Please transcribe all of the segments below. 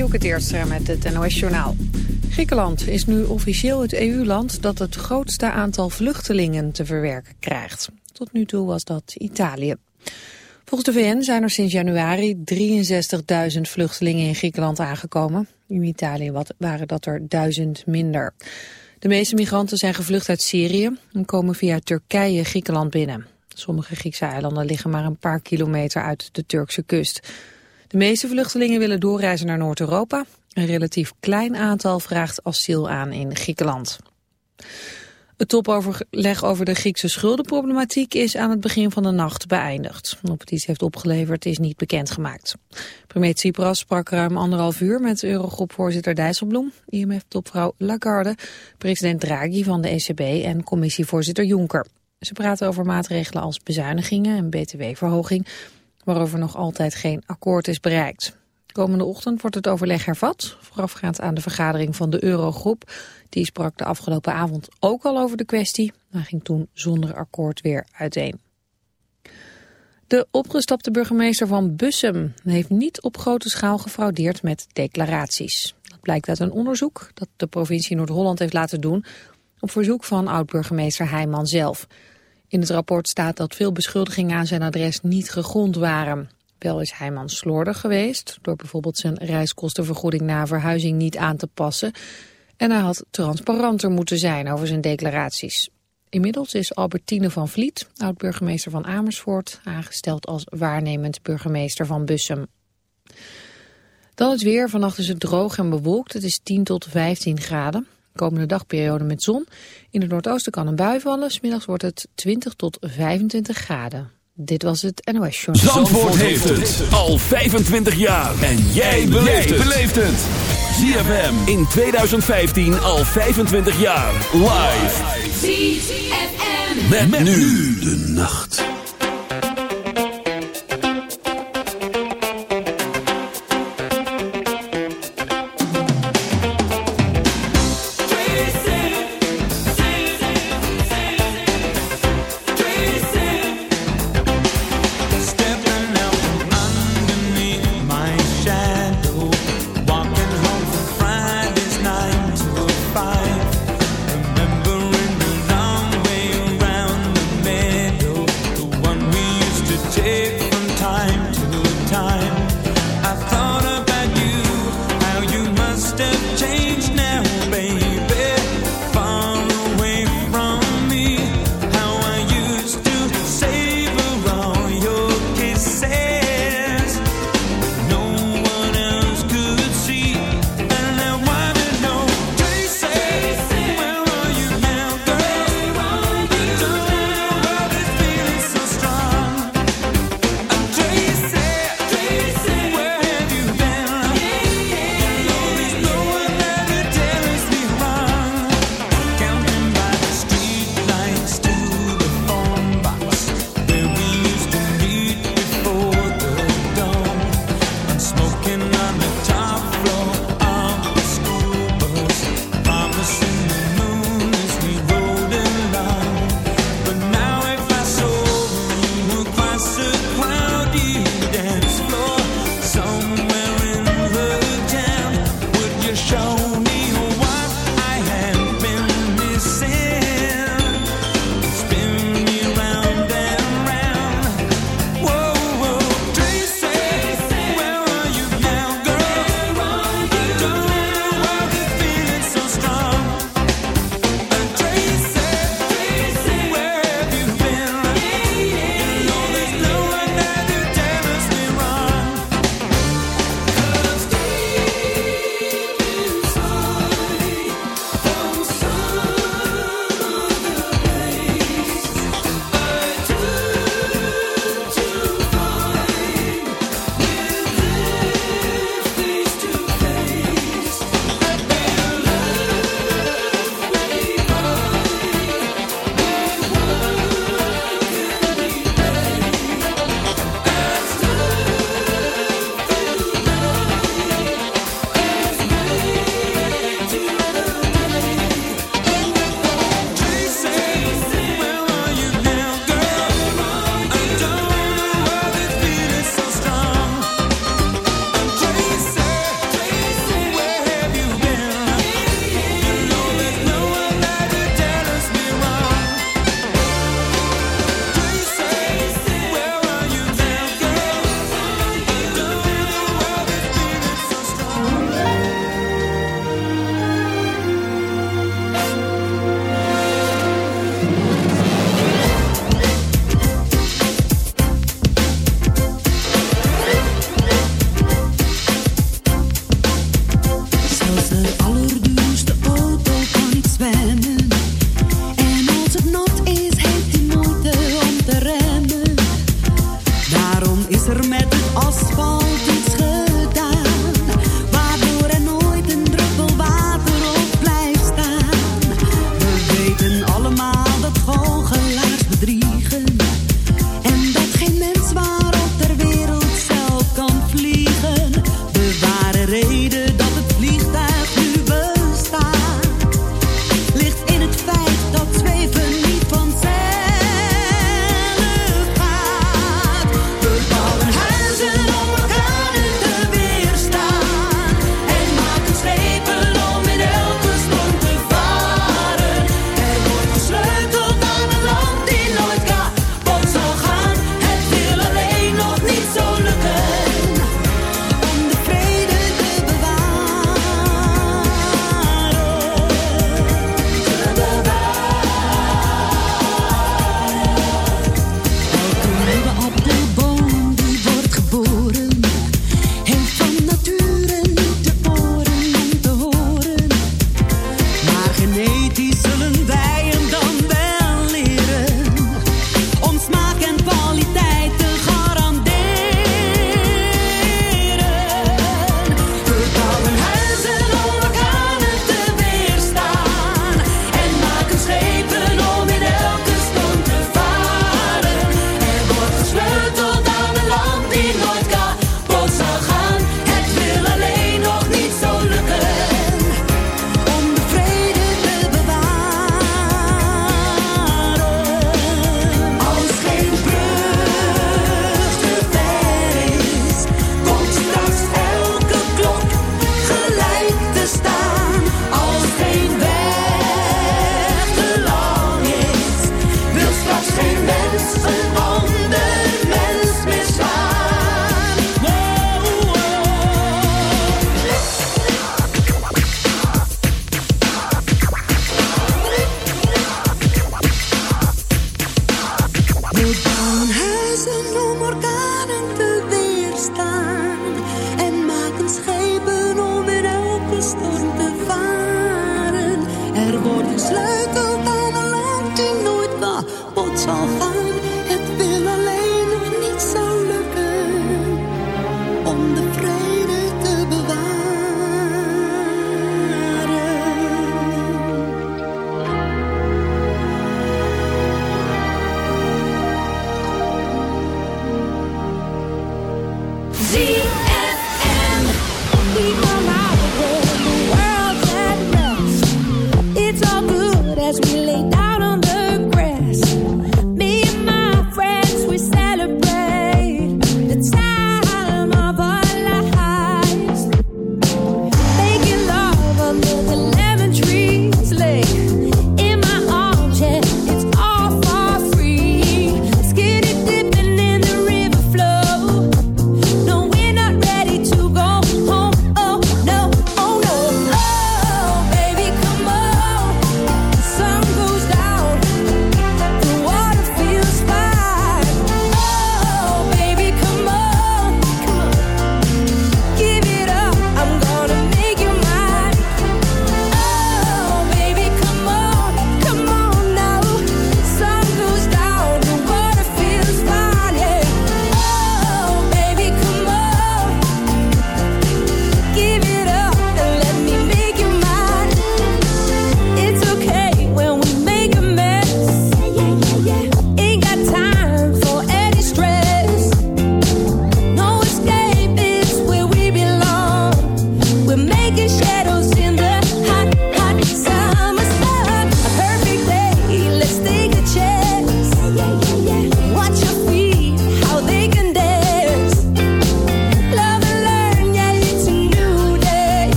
Dielke Teerstra met het NOS-journaal. Griekenland is nu officieel het EU-land dat het grootste aantal vluchtelingen te verwerken krijgt. Tot nu toe was dat Italië. Volgens de VN zijn er sinds januari 63.000 vluchtelingen in Griekenland aangekomen. In Italië waren dat er duizend minder. De meeste migranten zijn gevlucht uit Syrië en komen via Turkije Griekenland binnen. Sommige Griekse eilanden liggen maar een paar kilometer uit de Turkse kust. De meeste vluchtelingen willen doorreizen naar Noord-Europa. Een relatief klein aantal vraagt asiel aan in Griekenland. Het topoverleg over de Griekse schuldenproblematiek is aan het begin van de nacht beëindigd. Of het iets heeft opgeleverd is niet bekendgemaakt. Premier Tsipras sprak ruim anderhalf uur met Eurogroepvoorzitter Dijsselbloem, IMF-topvrouw Lagarde, president Draghi van de ECB en commissievoorzitter Juncker. Ze praten over maatregelen als bezuinigingen en btw-verhoging, waarover nog altijd geen akkoord is bereikt. Komende ochtend wordt het overleg hervat, voorafgaand aan de vergadering van de Eurogroep. Die sprak de afgelopen avond ook al over de kwestie, maar ging toen zonder akkoord weer uiteen. De opgestapte burgemeester van Bussum heeft niet op grote schaal gefraudeerd met declaraties. Dat blijkt uit een onderzoek dat de provincie Noord-Holland heeft laten doen op verzoek van oud-burgemeester Heijman zelf. In het rapport staat dat veel beschuldigingen aan zijn adres niet gegrond waren. Wel is Heijman slordig geweest, door bijvoorbeeld zijn reiskostenvergoeding na verhuizing niet aan te passen. En hij had transparanter moeten zijn over zijn declaraties. Inmiddels is Albertine van Vliet, oud-burgemeester van Amersfoort, aangesteld als waarnemend burgemeester van Bussum. Dan het weer. Vannacht is het droog en bewolkt. Het is 10 tot 15 graden. Komende dagperiode met zon. In het noordoosten kan een bui vallen. Smiddags wordt het 20 tot 25 graden. Dit was het NOS Show. Zandvoort, Zandvoort heeft het al 25 jaar. En jij beleeft het. ZFM in 2015 al 25 jaar. Live. ZFM. Met, met nu de nacht.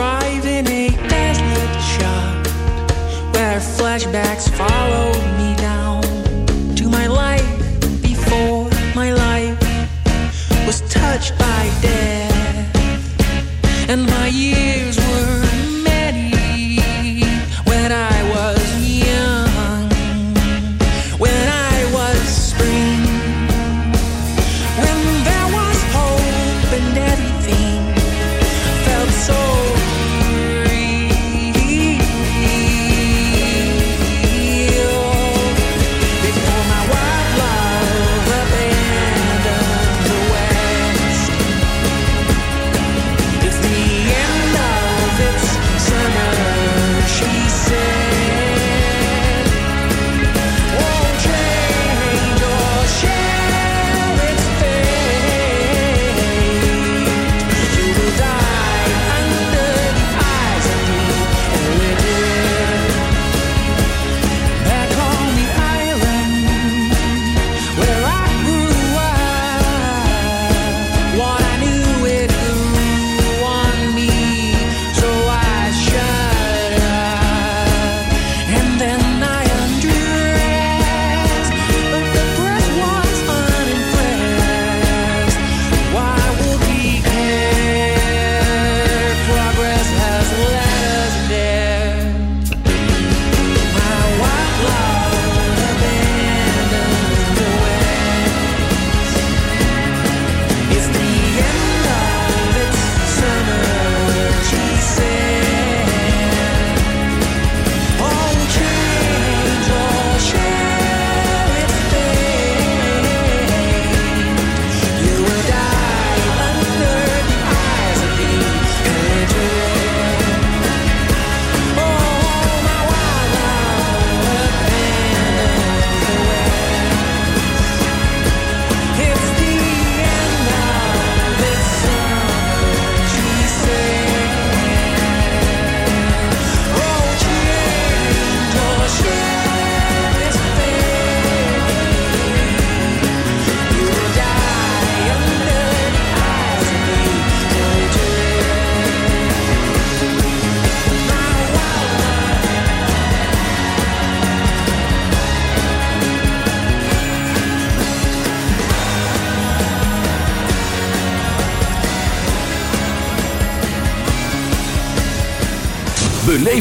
a desolate where flashbacks followed me down to my life before my life was touched by death and my years.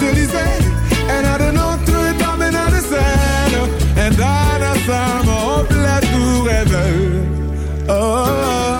Champs-Élysées En naar de Notre-Dame en naar de Seine En daarna samen op La Tour Eiffel Oh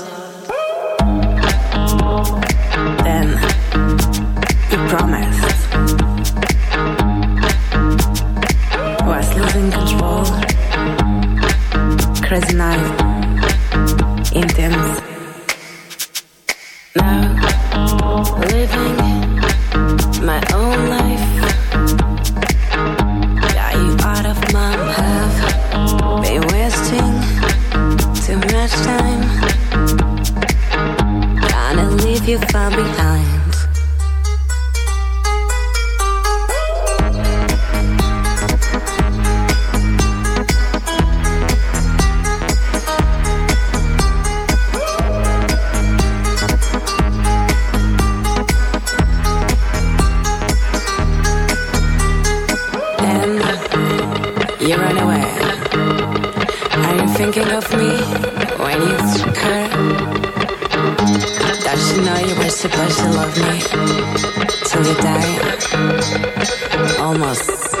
you're supposed to love me till you die. Almost.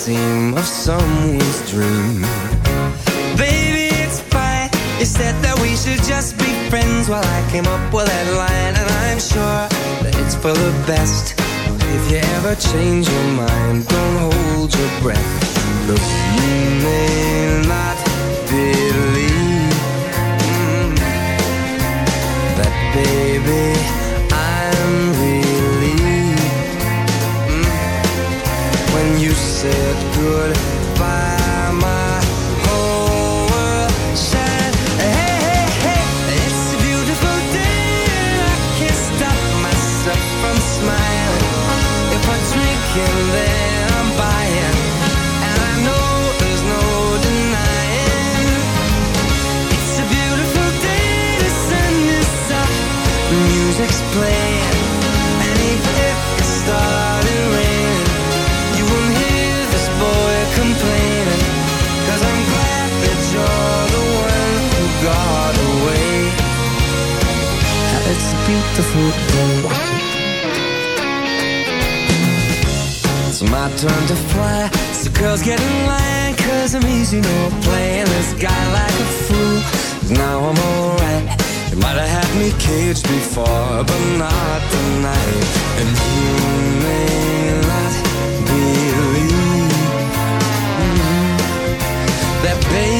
seam of someone's dream. Baby, it's fine. You said that we should just be friends. Well, I came up with that line And I'm sure that it's for the best. But if you ever change your mind Don't hold your breath. Beautiful day. It's my turn to fly. So girls get in line, cause I'm easy, no playing this guy like a fool. now I'm alright. You might have had me caged before, but not tonight. And you may not believe that, baby,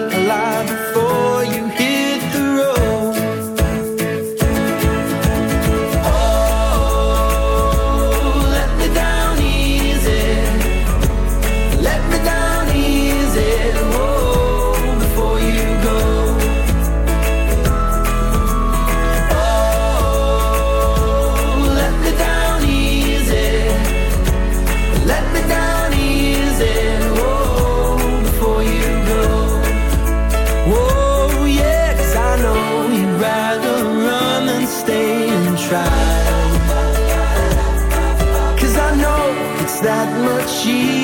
she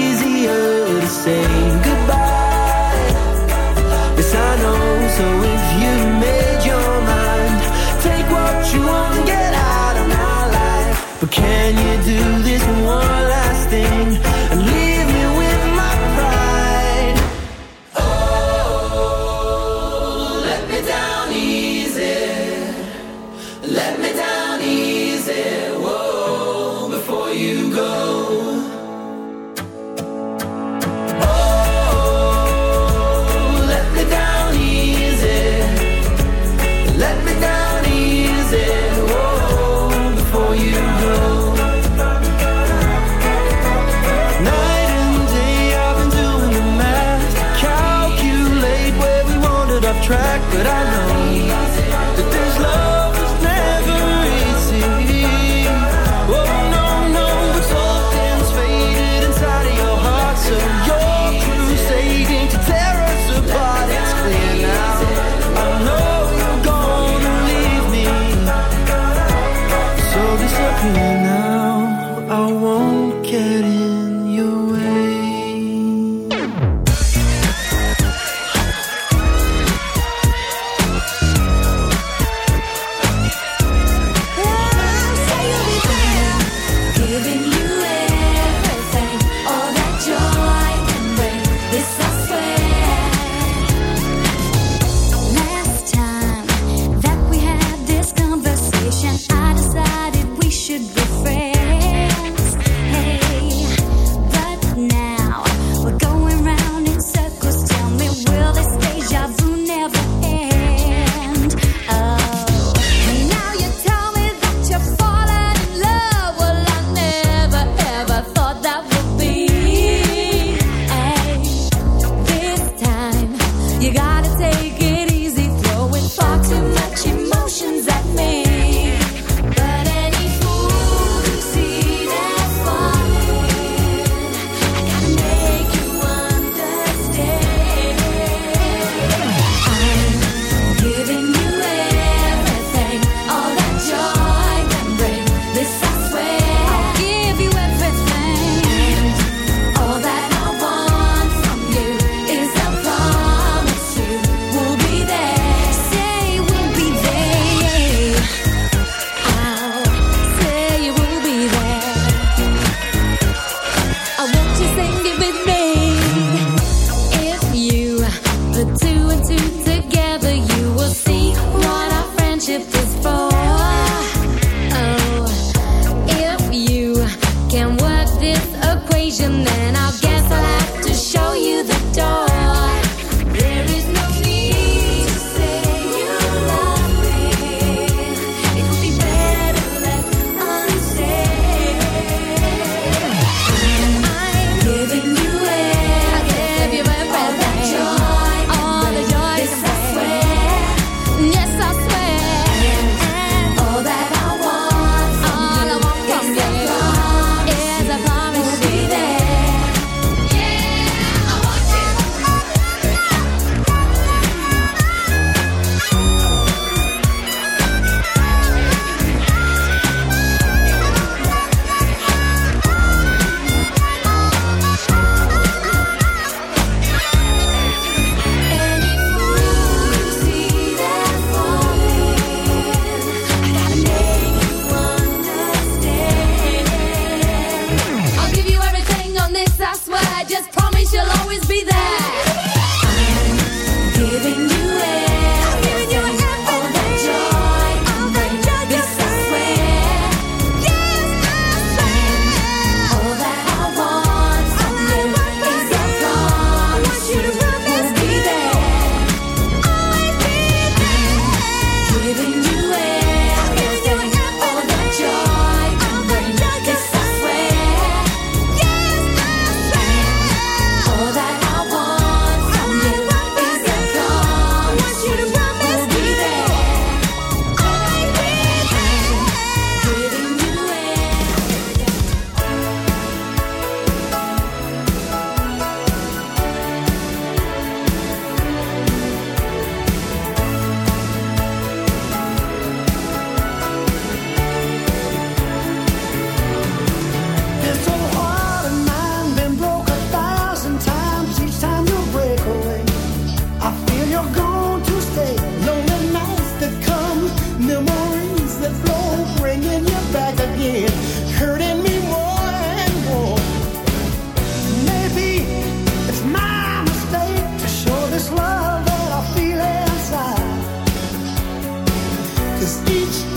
Cause each